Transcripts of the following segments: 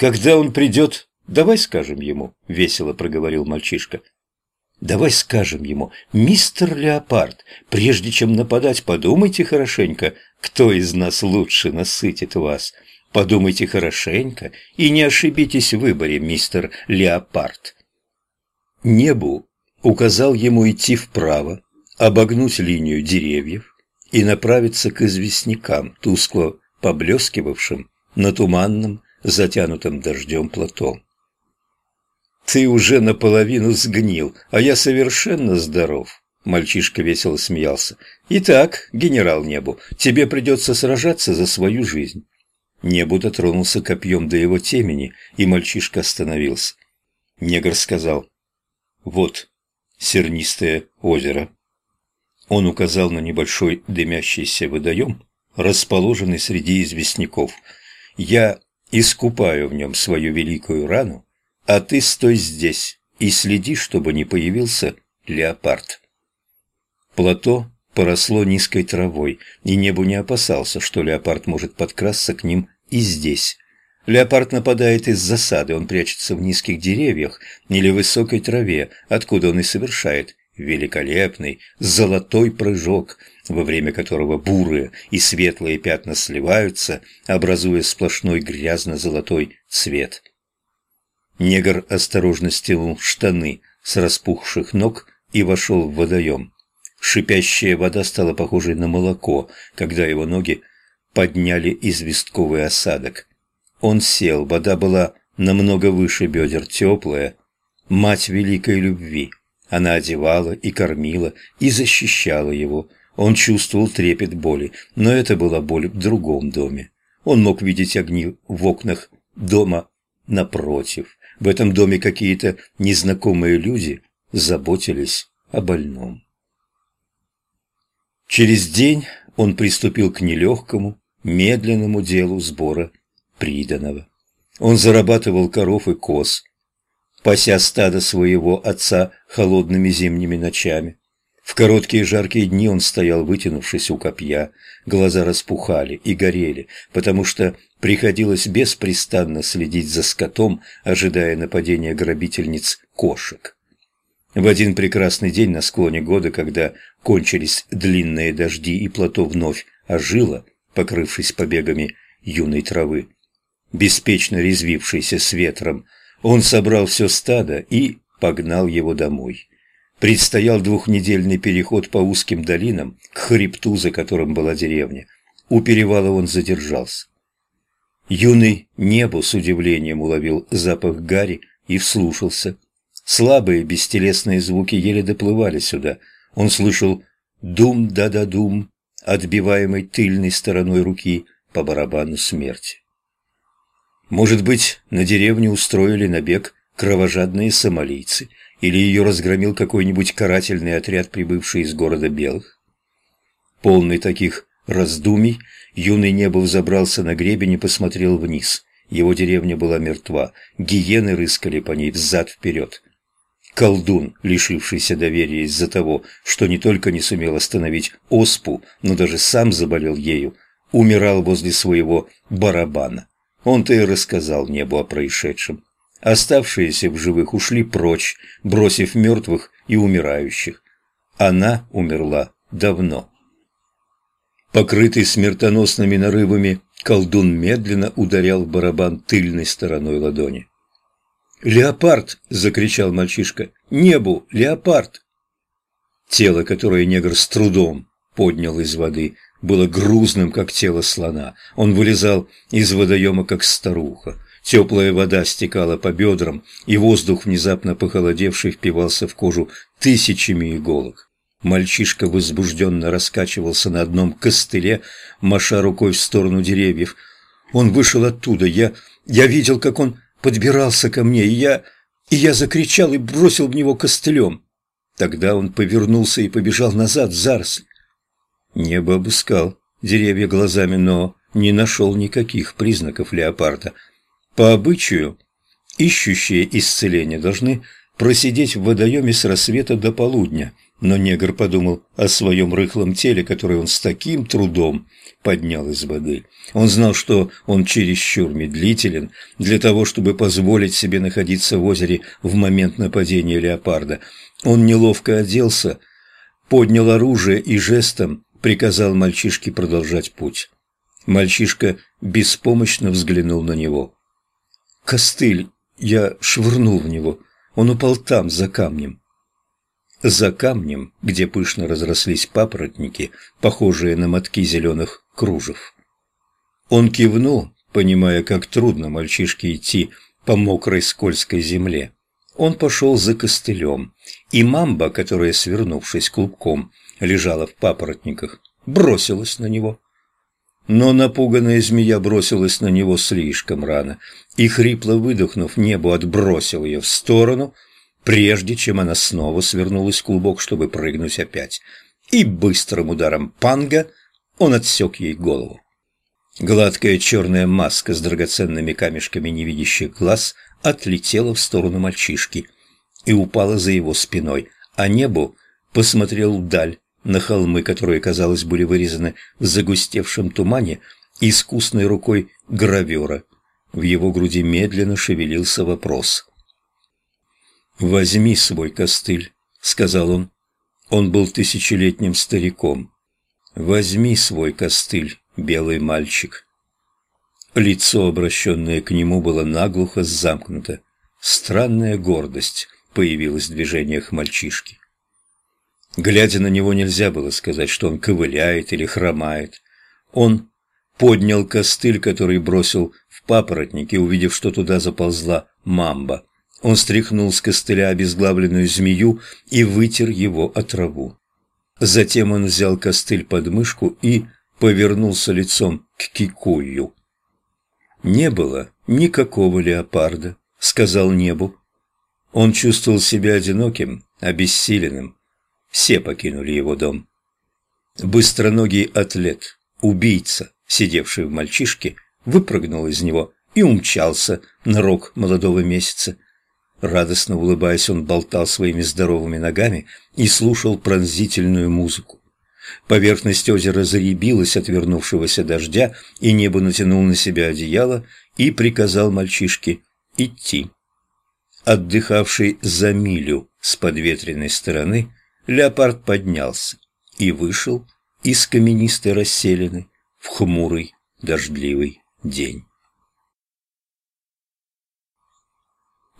Когда он придет, давай скажем ему, — весело проговорил мальчишка. Давай скажем ему, мистер Леопард, прежде чем нападать, подумайте хорошенько, кто из нас лучше насытит вас. Подумайте хорошенько и не ошибитесь в выборе, мистер Леопард. Небу указал ему идти вправо, обогнуть линию деревьев и направиться к известнякам, тускло поблескивавшим на туманном, затянутом дождем плато. «Ты уже наполовину сгнил, а я совершенно здоров», — мальчишка весело смеялся. «Итак, генерал Небу, тебе придется сражаться за свою жизнь». Небу дотронулся копьем до его темени, и мальчишка остановился. Негр сказал, «Вот, сернистое озеро». Он указал на небольшой дымящийся водоем, расположенный среди известняков. «Я искупаю в нем свою великую рану, а ты стой здесь и следи, чтобы не появился леопард». Плато поросло низкой травой, и небу не опасался, что леопард может подкрасться к ним и здесь. Леопард нападает из засады, он прячется в низких деревьях или высокой траве, откуда он и совершает великолепный золотой прыжок, во время которого бурые и светлые пятна сливаются, образуя сплошной грязно-золотой цвет. Негр осторожно стянул штаны с распухших ног и вошел в водоем. Шипящая вода стала похожей на молоко, когда его ноги подняли известковый осадок. Он сел, вода была намного выше бедер, теплая, мать великой любви. Она одевала и кормила, и защищала его. Он чувствовал трепет боли, но это была боль в другом доме. Он мог видеть огни в окнах дома напротив. В этом доме какие-то незнакомые люди заботились о больном. Через день он приступил к нелегкому, медленному делу сбора приданого. Он зарабатывал коров и коз, пася стадо своего отца холодными зимними ночами. В короткие жаркие дни он стоял, вытянувшись у копья, глаза распухали и горели, потому что приходилось беспрестанно следить за скотом, ожидая нападения грабительниц кошек. В один прекрасный день на склоне года, когда кончились длинные дожди и плато вновь ожило, покрывшись побегами юной травы, беспечно резвившейся с ветром, он собрал все стадо и погнал его домой. Предстоял двухнедельный переход по узким долинам к хребту, за которым была деревня. У перевала он задержался. Юный небо с удивлением уловил запах гари и вслушался – Слабые бестелесные звуки еле доплывали сюда. Он слышал «дум-да-да-дум», отбиваемый тыльной стороной руки по барабану смерти. Может быть, на деревню устроили набег кровожадные сомалийцы, или ее разгромил какой-нибудь карательный отряд, прибывший из города Белых? Полный таких раздумий, юный небо взобрался на гребень и посмотрел вниз. Его деревня была мертва, гиены рыскали по ней взад-вперед. Колдун, лишившийся доверия из-за того, что не только не сумел остановить оспу, но даже сам заболел ею, умирал возле своего барабана. Он-то и рассказал небу о происшедшем. Оставшиеся в живых ушли прочь, бросив мертвых и умирающих. Она умерла давно. Покрытый смертоносными нарывами, колдун медленно ударял в барабан тыльной стороной ладони. «Леопард!» – закричал мальчишка. «Небу! Леопард!» Тело, которое негр с трудом поднял из воды, было грузным, как тело слона. Он вылезал из водоема, как старуха. Теплая вода стекала по бедрам, и воздух, внезапно похолодевший, впивался в кожу тысячами иголок. Мальчишка возбужденно раскачивался на одном костыле, маша рукой в сторону деревьев. Он вышел оттуда. Я, я видел, как он подбирался ко мне, и я... и я закричал и бросил в него костылем. Тогда он повернулся и побежал назад в заросль. Небо обыскал деревья глазами, но не нашел никаких признаков леопарда. По обычаю, ищущие исцеления должны просидеть в водоеме с рассвета до полудня, Но негр подумал о своем рыхлом теле, которое он с таким трудом поднял из воды. Он знал, что он чересчур медлителен для того, чтобы позволить себе находиться в озере в момент нападения леопарда. Он неловко оделся, поднял оружие и жестом приказал мальчишке продолжать путь. Мальчишка беспомощно взглянул на него. «Костыль!» Я швырнул в него. Он упал там, за камнем. За камнем, где пышно разрослись папоротники, похожие на мотки зеленых кружев. Он кивнул, понимая, как трудно мальчишке идти по мокрой скользкой земле. Он пошел за костылем, и мамба, которая, свернувшись клубком, лежала в папоротниках, бросилась на него. Но напуганная змея бросилась на него слишком рано, и, хрипло выдохнув, небо отбросил ее в сторону – прежде чем она снова свернулась в клубок, чтобы прыгнуть опять. И быстрым ударом панга он отсек ей голову. Гладкая черная маска с драгоценными камешками невидящих глаз отлетела в сторону мальчишки и упала за его спиной, а небо посмотрел вдаль, на холмы, которые, казалось, были вырезаны в загустевшем тумане искусной рукой гравера. В его груди медленно шевелился вопрос. «Возьми свой костыль», — сказал он. Он был тысячелетним стариком. «Возьми свой костыль, белый мальчик». Лицо, обращенное к нему, было наглухо замкнуто. Странная гордость появилась в движениях мальчишки. Глядя на него, нельзя было сказать, что он ковыляет или хромает. Он поднял костыль, который бросил в папоротник, и, увидев, что туда заползла мамба, он стряхнул с костыля обезглавленную змею и вытер его от траву. Затем он взял костыль под мышку и повернулся лицом к Кикую. «Не было никакого леопарда», — сказал небу. Он чувствовал себя одиноким, обессиленным. Все покинули его дом. Быстроногий атлет, убийца, сидевший в мальчишке, выпрыгнул из него и умчался на рог молодого месяца. Радостно улыбаясь, он болтал своими здоровыми ногами и слушал пронзительную музыку. Поверхность озера заребилась от вернувшегося дождя, и небо натянул на себя одеяло и приказал мальчишке идти. Отдыхавший за милю с подветренной стороны, леопард поднялся и вышел из каменистой расселины в хмурый дождливый день.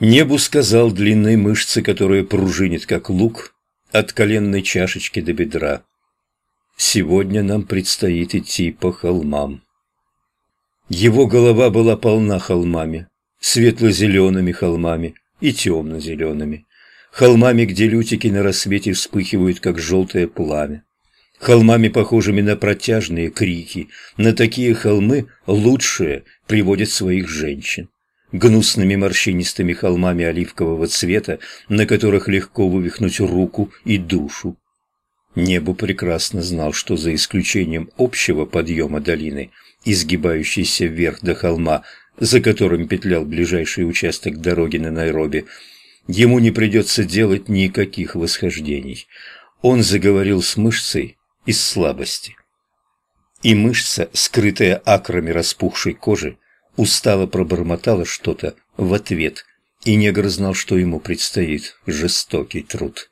Небу сказал длинной мышцы, которая пружинит, как лук, от коленной чашечки до бедра. Сегодня нам предстоит идти по холмам. Его голова была полна холмами, светло-зелеными холмами и темно-зелеными, холмами, где лютики на рассвете вспыхивают, как желтое пламя, холмами, похожими на протяжные крики. На такие холмы лучшие приводят своих женщин гнусными морщинистыми холмами оливкового цвета, на которых легко вывихнуть руку и душу. Небо прекрасно знал, что за исключением общего подъема долины, изгибающейся вверх до холма, за которым петлял ближайший участок дороги на Найроби, ему не придется делать никаких восхождений. Он заговорил с мышцей из слабости. И мышца, скрытая акрами распухшей кожи, устало пробормотала что-то в ответ, и негр знал, что ему предстоит жестокий труд.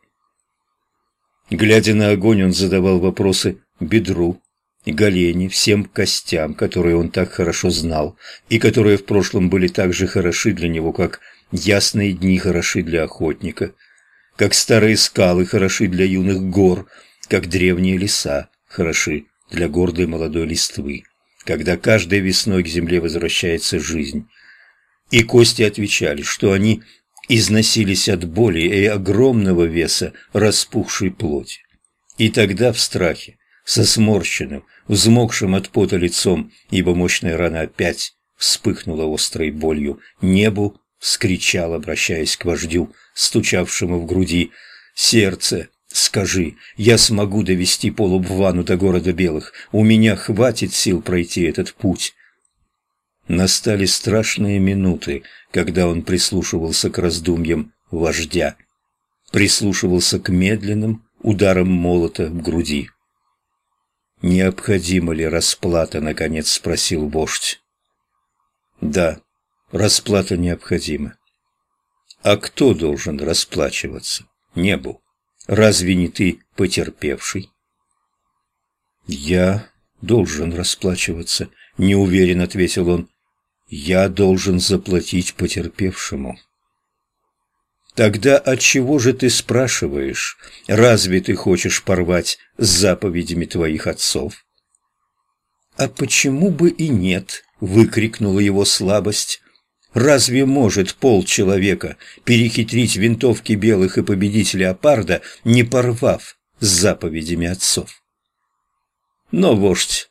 Глядя на огонь, он задавал вопросы бедру, голени, всем костям, которые он так хорошо знал, и которые в прошлом были так же хороши для него, как ясные дни хороши для охотника, как старые скалы хороши для юных гор, как древние леса хороши для гордой молодой листвы когда каждой весной к земле возвращается жизнь. И кости отвечали, что они износились от боли и огромного веса распухшей плоти. И тогда в страхе, со сморщенным, взмокшим от пота лицом, ибо мощная рана опять вспыхнула острой болью, небу вскричал, обращаясь к вождю, стучавшему в груди, «Сердце, Скажи, я смогу довести полубвану до города Белых. У меня хватит сил пройти этот путь. Настали страшные минуты, когда он прислушивался к раздумьям вождя. Прислушивался к медленным, ударом молота в груди. «Необходима ли расплата?» — наконец спросил вождь. «Да, расплата необходима. А кто должен расплачиваться? Небу. Разве не ты потерпевший?» «Я должен расплачиваться», — неуверенно ответил он. «Я должен заплатить потерпевшему». Тогда от чего же ты спрашиваешь? Разве ты хочешь порвать с заповедями твоих отцов? А почему бы и нет? выкрикнула его слабость. Разве может полчеловека перехитрить винтовки белых и победить леопарда, не порвав с заповедями отцов? Но вождь,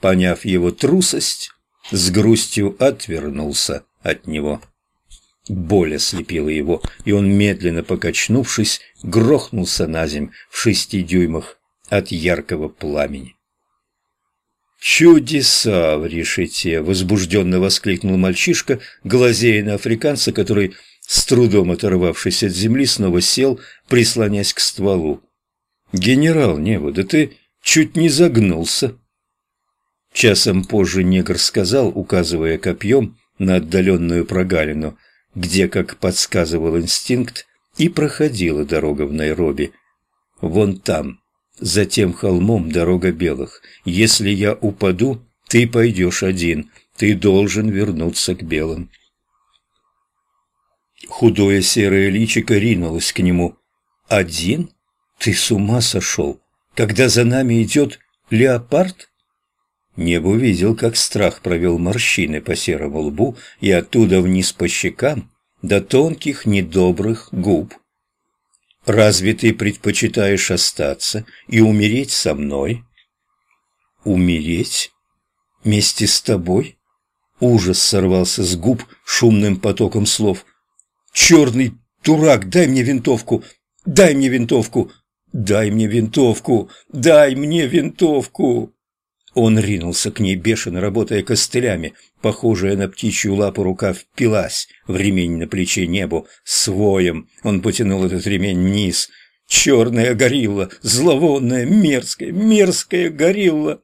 поняв его трусость, с грустью отвернулся от него. Боль ослепила его, и он, медленно покачнувшись, грохнулся на земь в шести дюймах от яркого пламени. «Чудеса в решете!» — возбужденно воскликнул мальчишка, глазея на африканца, который, с трудом оторвавшись от земли, снова сел, прислонясь к стволу. «Генерал Небо, да ты чуть не загнулся!» Часом позже негр сказал, указывая копьем на отдаленную прогалину — где, как подсказывал инстинкт, и проходила дорога в Найроби. Вон там, за тем холмом, дорога белых. Если я упаду, ты пойдешь один. Ты должен вернуться к белым. Худое серое личико ринулось к нему. «Один? Ты с ума сошел? Когда за нами идет леопард?» Небо видел, как страх провел морщины по серому лбу и оттуда вниз по щекам до тонких недобрых губ. «Разве ты предпочитаешь остаться и умереть со мной?» «Умереть? Вместе с тобой?» Ужас сорвался с губ шумным потоком слов. «Черный дурак, дай мне винтовку! Дай мне винтовку! Дай мне винтовку! Дай мне винтовку!» Он ринулся к ней, бешено работая костылями. Похожая на птичью лапу рука впилась в ремень на плече небу. Своем он потянул этот ремень вниз. Черная горилла, зловонная, мерзкая, мерзкая горилла.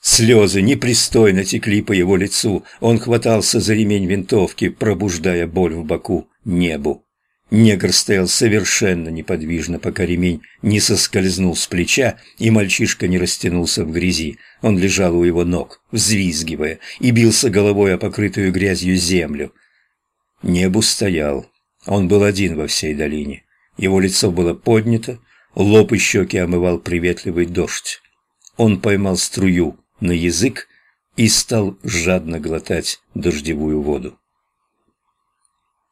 Слезы непристойно текли по его лицу. Он хватался за ремень винтовки, пробуждая боль в боку небу. Негр стоял совершенно неподвижно, пока ремень не соскользнул с плеча, и мальчишка не растянулся в грязи. Он лежал у его ног, взвизгивая, и бился головой о покрытую грязью землю. Небу стоял. Он был один во всей долине. Его лицо было поднято, лоб и щеки омывал приветливый дождь. Он поймал струю на язык и стал жадно глотать дождевую воду.